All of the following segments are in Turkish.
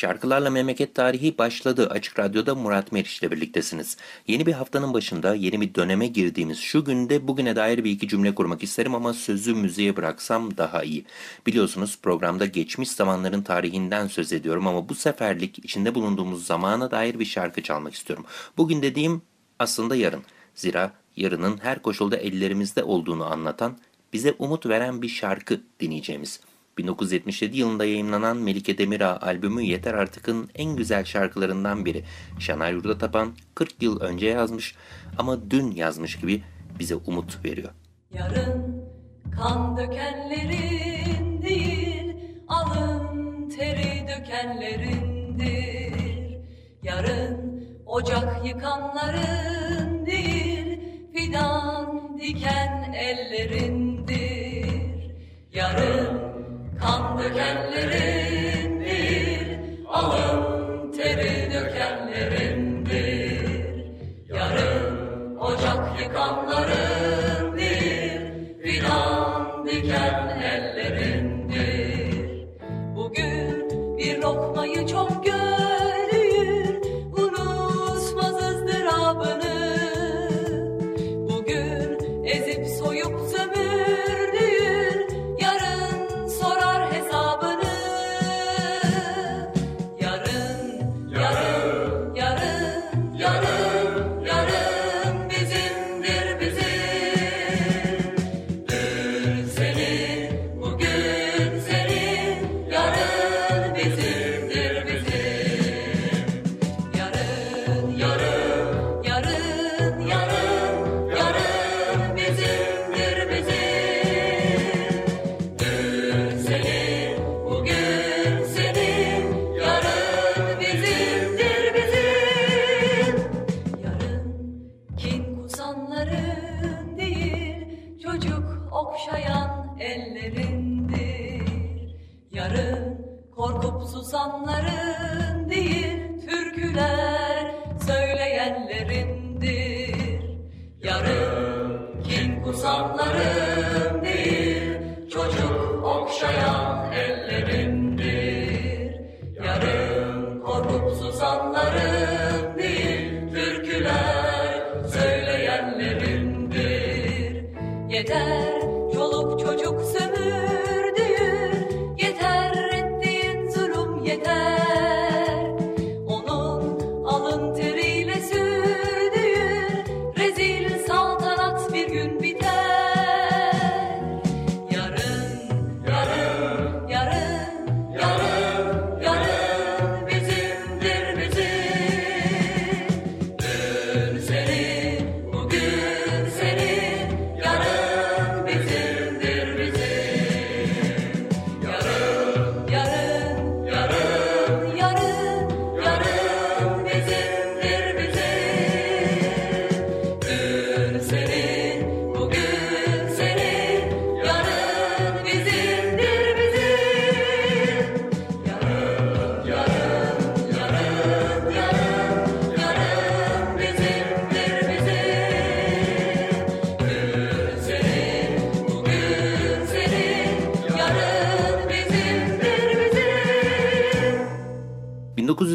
Şarkılarla Memleket Tarihi başladı. Açık Radyo'da Murat Meriç ile birliktesiniz. Yeni bir haftanın başında yeni bir döneme girdiğimiz şu günde bugüne dair bir iki cümle kurmak isterim ama sözü müziğe bıraksam daha iyi. Biliyorsunuz programda geçmiş zamanların tarihinden söz ediyorum ama bu seferlik içinde bulunduğumuz zamana dair bir şarkı çalmak istiyorum. Bugün dediğim aslında yarın. Zira yarının her koşulda ellerimizde olduğunu anlatan, bize umut veren bir şarkı dinleyeceğimiz. 1977 yılında yayınlanan Melike Demirağ albümü Yeter Artık'ın en güzel şarkılarından biri. Şanay Yurda Tapan 40 yıl önce yazmış ama dün yazmış gibi bize umut veriyor. Yarın kan dökenlerin değil, alın teri dökenlerindir. Yarın ocak yıkanların değil, fidan diken ellerindir. Yarın kan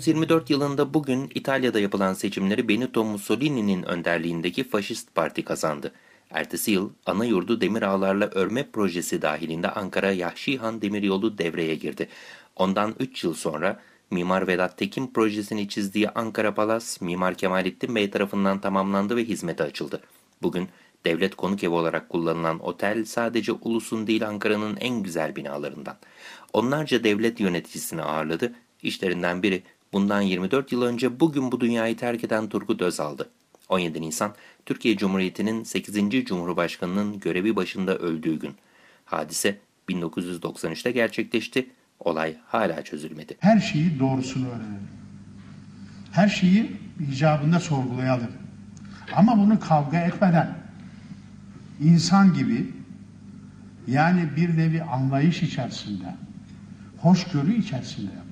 1924 yılında bugün İtalya'da yapılan seçimleri Benito Mussolini'nin önderliğindeki Faşist Parti kazandı. Ertesi yıl ana yurdu demir ağlarla örme projesi dahilinde Ankara Yahşihan Demiryolu devreye girdi. Ondan 3 yıl sonra Mimar Vedat Tekin projesini çizdiği Ankara Palas Mimar Kemalettin Bey tarafından tamamlandı ve hizmete açıldı. Bugün devlet konuk evi olarak kullanılan otel sadece ulusun değil Ankara'nın en güzel binalarından. Onlarca devlet yöneticisini ağırladı. İşlerinden biri bundan 24 yıl önce bugün bu dünyayı terk eden Turgut Özal'dı. 17 Nisan Türkiye Cumhuriyeti'nin 8. Cumhurbaşkanı'nın görevi başında öldüğü gün. Hadise 1993'te gerçekleşti. Olay hala çözülmedi. Her şeyi doğrusunu öğrenelim. Her şeyi icabında sorgulayalım. Ama bunu kavga etmeden insan gibi yani bir nevi anlayış içerisinde, hoşgörü içerisinde yapalım.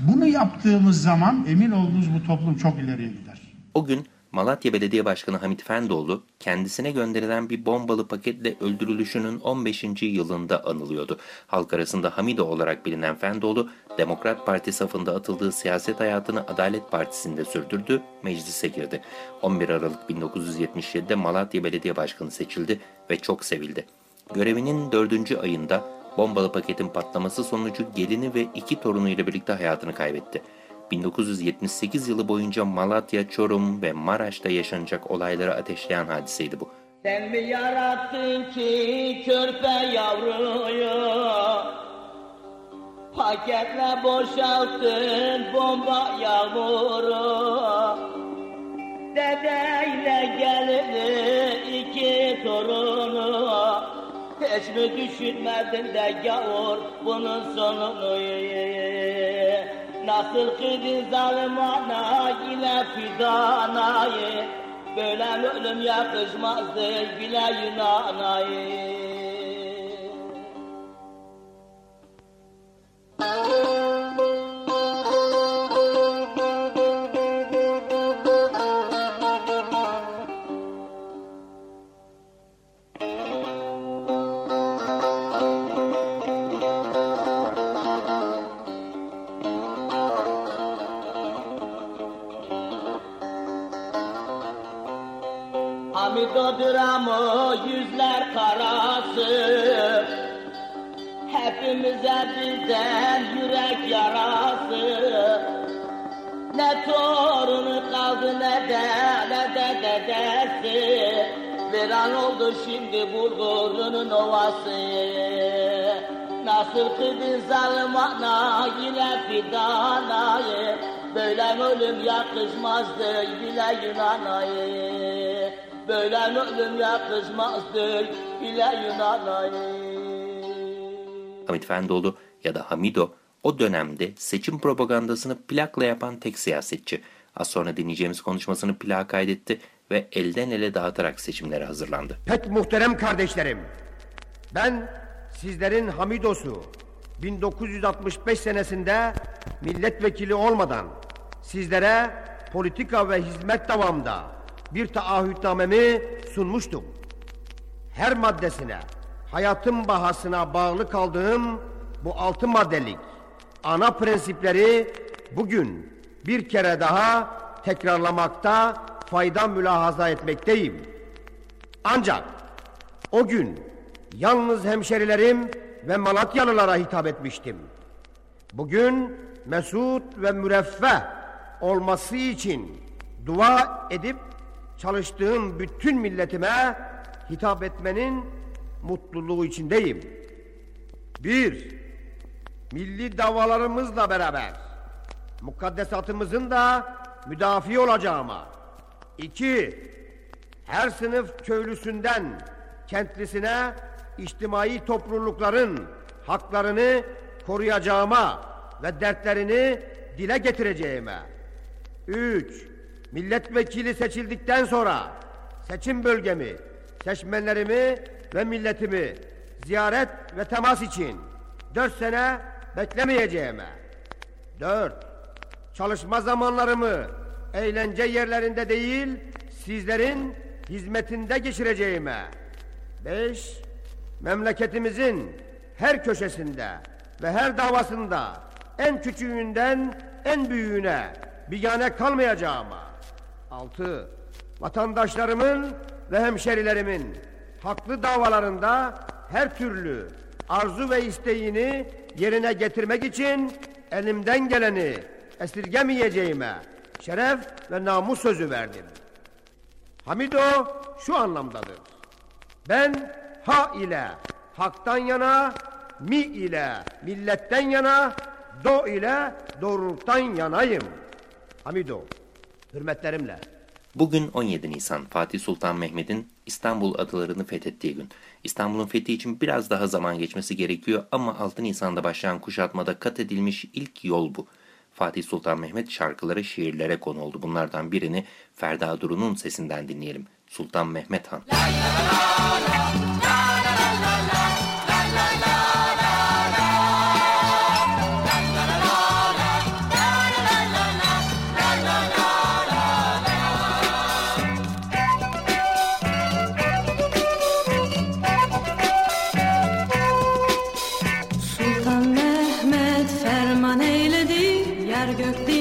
Bunu yaptığımız zaman emin olduğunuz bu toplum çok ileriye gider. O gün Malatya Belediye Başkanı Hamit Fendoğlu kendisine gönderilen bir bombalı paketle öldürülüşünün 15. yılında anılıyordu. Halk arasında Hamido olarak bilinen Fendoğlu, Demokrat Parti safında atıldığı siyaset hayatını Adalet Partisi'nde sürdürdü, meclise girdi. 11 Aralık 1977'de Malatya Belediye Başkanı seçildi ve çok sevildi. Görevinin dördüncü ayında bombalı paketin patlaması sonucu gelini ve iki torunuyla birlikte hayatını kaybetti. 1978 yılı boyunca Malatya, Çorum ve Maraş'ta yaşanacak olayları ateşleyen hadiseydi bu. Sen mi yarattın ki körpe yavruyu Paketle boşalttın bomba yağmuru Dedeyle Hiç mi düşünmedin de gavur bunun sonunu Nasıl kıydın zalim ana yine fidanayı? Böyle ölüm yakışmazdı bile Yunanayı şimdi Bulgur'un ovası. Nasıl kıydın zalim yine fidanayı? Böyle ölüm yakışmazdı bile Yunanayı. Böyle ölüm yakışmazdı bile Yunanayı. Hamit Fendoğlu ya da Hamido o dönemde seçim propagandasını plakla yapan tek siyasetçi. Az sonra dinleyeceğimiz konuşmasını plağa kaydetti ve elden ele dağıtarak seçimlere hazırlandı. Pek muhterem kardeşlerim, ben sizlerin Hamidos'u 1965 senesinde milletvekili olmadan sizlere politika ve hizmet davamda bir taahhütnamemi sunmuştum. Her maddesine, hayatın bahasına bağlı kaldığım bu altı maddelik ana prensipleri bugün bir kere daha tekrarlamakta fayda mülahaza etmekteyim. Ancak o gün yalnız hemşerilerim ve Malatyalılara hitap etmiştim. Bugün mesut ve müreffeh olması için dua edip çalıştığım bütün milletime hitap etmenin mutluluğu içindeyim. Bir, milli davalarımızla beraber mukaddesatımızın da müdafi olacağıma. İki, her sınıf köylüsünden kentlisine içtimai toplulukların haklarını koruyacağıma ve dertlerini dile getireceğime. Üç, milletvekili seçildikten sonra seçim bölgemi, seçmenlerimi ve milletimi ziyaret ve temas için dört sene beklemeyeceğime. Dört, çalışma zamanlarımı eğlence yerlerinde değil, sizlerin hizmetinde geçireceğime. Beş, memleketimizin her köşesinde ve her davasında en küçüğünden en büyüğüne bigane kalmayacağıma. Altı, vatandaşlarımın ve hemşerilerimin haklı davalarında her türlü arzu ve isteğini yerine getirmek için elimden geleni esirgemeyeceğime şeref ve namus sözü verdim. Hamido şu anlamdadır. Ben ha ile haktan yana, mi ile milletten yana, do ile doğruluktan yanayım. Hamido, hürmetlerimle. Bugün 17 Nisan Fatih Sultan Mehmet'in İstanbul adalarını fethettiği gün. İstanbul'un fethi için biraz daha zaman geçmesi gerekiyor ama 6 Nisan'da başlayan kuşatmada kat edilmiş ilk yol bu. Fatih Sultan Mehmet şarkıları şiirlere konu oldu. Bunlardan birini Ferda Duru'nun sesinden dinleyelim. Sultan Mehmet Han. La la la la. You.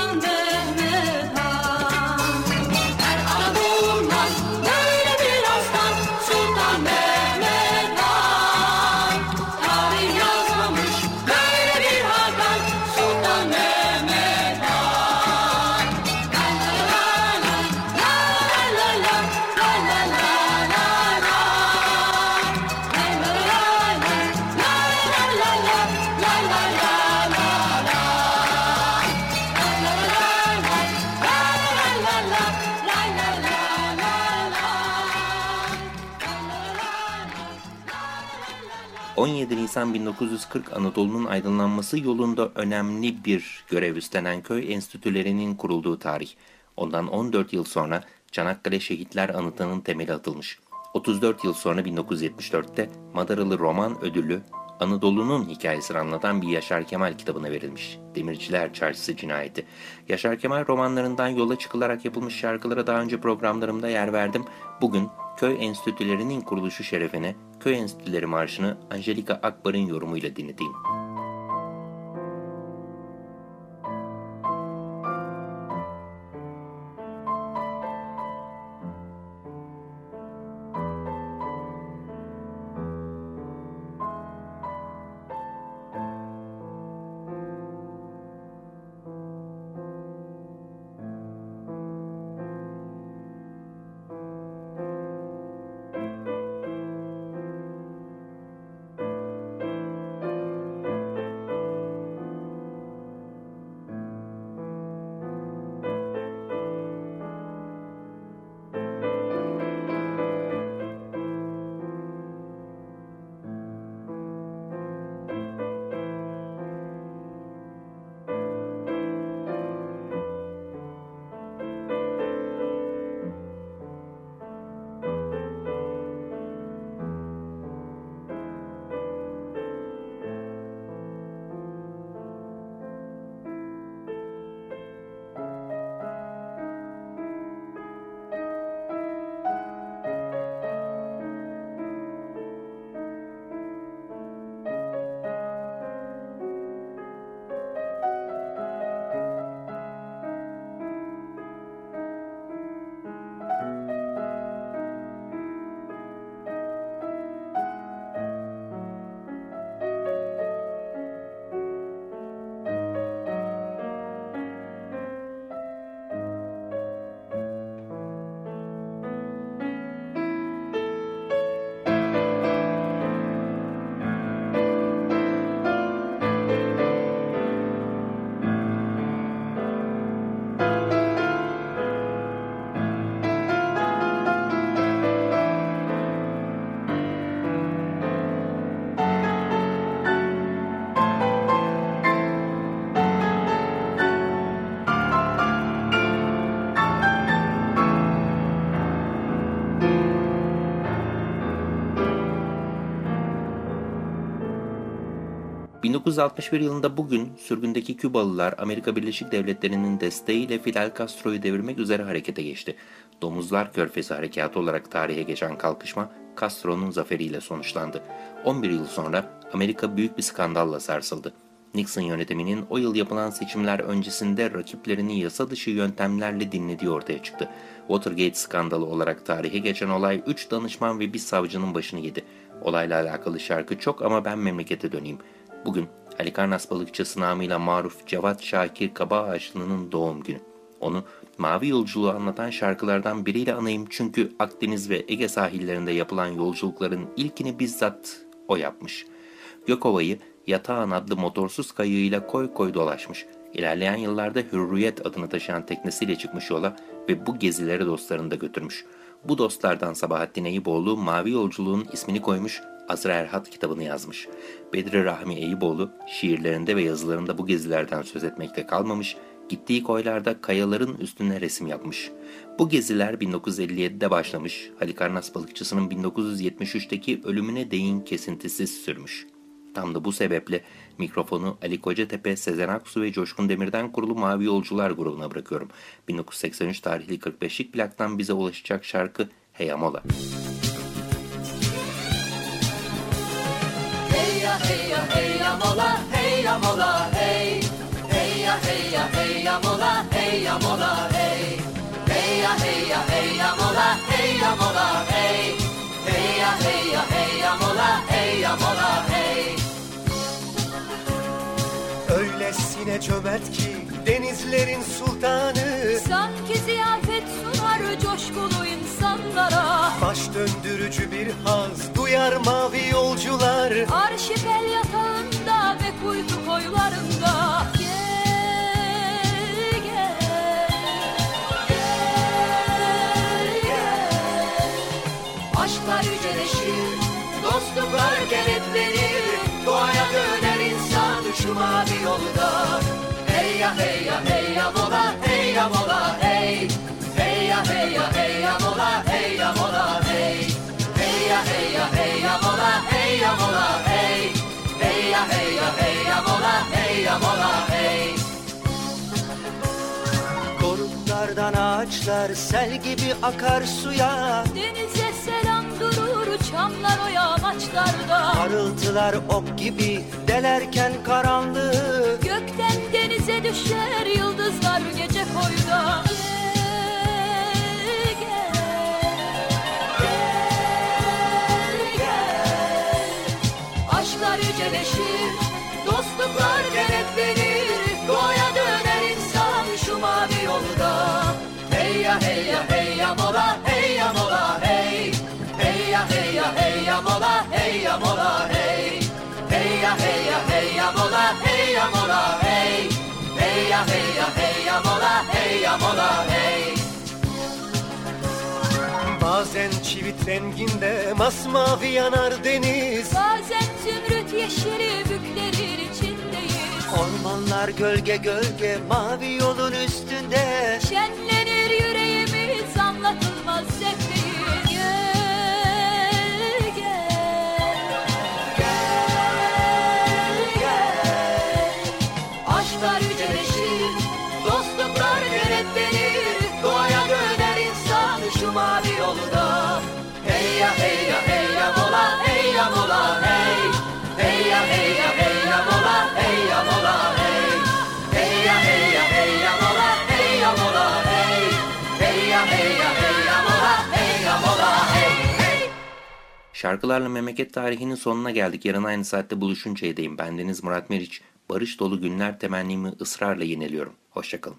someday. Nisan 1940 Anadolu'nun aydınlanması yolunda önemli bir görev üstlenen köy enstitülerinin kurulduğu tarih. Ondan 14 yıl sonra Çanakkale Şehitler Anıtı'nın temeli atılmış. 34 yıl sonra 1974'te Madaralı Roman Ödülü Anadolu'nun hikayesini anlatan bir Yaşar Kemal kitabına verilmiş. Demirciler Çarşısı Cinayeti. Yaşar Kemal romanlarından yola çıkılarak yapılmış şarkılara daha önce programlarımda yer verdim. Bugün köy enstitülerinin kuruluşu şerefine Köy Enstitüleri Marşı'nı Angelika Akbar'ın yorumuyla dinleteyim. 1961 yılında bugün sürgündeki Kübalılar Amerika Birleşik Devletleri'nin desteğiyle Fidel Castro'yu devirmek üzere harekete geçti. Domuzlar Körfezi Harekatı olarak tarihe geçen kalkışma Castro'nun zaferiyle sonuçlandı. 11 yıl sonra Amerika büyük bir skandalla sarsıldı. Nixon yönetiminin o yıl yapılan seçimler öncesinde rakiplerini yasa dışı yöntemlerle dinlediği ortaya çıktı. Watergate skandalı olarak tarihe geçen olay 3 danışman ve bir savcının başını yedi. Olayla alakalı şarkı çok ama ben memlekete döneyim. Bugün Halikarnas balıkçısı namıyla maruf Cevat Şakir Kaba Ağaçlı'nın doğum günü. Onu mavi yolculuğu anlatan şarkılardan biriyle anayım çünkü Akdeniz ve Ege sahillerinde yapılan yolculukların ilkini bizzat o yapmış. Gökova'yı Yatağan adlı motorsuz kayığıyla koy koy dolaşmış. İlerleyen yıllarda Hürriyet adını taşıyan teknesiyle çıkmış yola ve bu gezilere dostlarını da götürmüş. Bu dostlardan Sabahattin Eyüboğlu Mavi Yolculuğun ismini koymuş, Azra Erhat kitabını yazmış. Bedri Rahmi Eyüboğlu şiirlerinde ve yazılarında bu gezilerden söz etmekte kalmamış, gittiği koylarda kayaların üstüne resim yapmış. Bu geziler 1957'de başlamış, Halikarnas balıkçısının 1973'teki ölümüne değin kesintisiz sürmüş. Tam da bu sebeple mikrofonu Ali Kocatepe, Sezen Aksu ve Coşkun Demir'den kurulu Mavi Yolcular grubuna bırakıyorum. 1983 tarihli 45'lik plaktan bize ulaşacak şarkı Mola heya mola hey. Heya heya heya mola heya mola hey. Heya heya heya mola hey. Heya heya heya mola heya mola hey. Öylesine cömert ki denizlerin sultanı. Sanki ziyafet sunar coşkulu insanlara Baş döndürücü bir haz duyar mavi yolcular. Arşipel yatağında ve kuytu koylarında. Gel gel Gel gel. Aşklar yüceleşir Dostluklar kenetlenir. Doğaya döner insan şu mavi yolda. Hey ya hey ya hey ya mola hey ya mola hey ağaçlar sel gibi akar suya. Denize selam durur çamlar o yamaçlarda Parıltılar ok gibi delerken karanlığı. Gökten denize düşer yıldızlar gece koyda Gel Hey ya hey ya hey ya mola hey ya mola hey. Hey ya hey ya hey ya mola hey ya mola hey. Hey ya hey ya hey ya mola hey ya mola hey. Bazen çivit renginde masmavi yanar deniz. Bazen zümrüt yeşili büklerin içindeyiz. Ormanlar gölge gölge mavi yolun üstünde. Şenlenir yüreğimiz anlatılmaz zevkteyiz şu mavi yolda Hey ya hey ya hey ya mola hey ya mola hey Hey ya hey ya hey ya mola hey ya mola hey Hey ya hey ya hey ya mola hey ya mola hey Hey ya hey ya hey ya mola hey ya mola hey Şarkılarla memleket tarihinin sonuna geldik. Yarın aynı saatte buluşuncaya değin. Bendeniz Murat Meriç. Barış dolu günler temennimi ısrarla yeniliyorum. Hoşçakalın.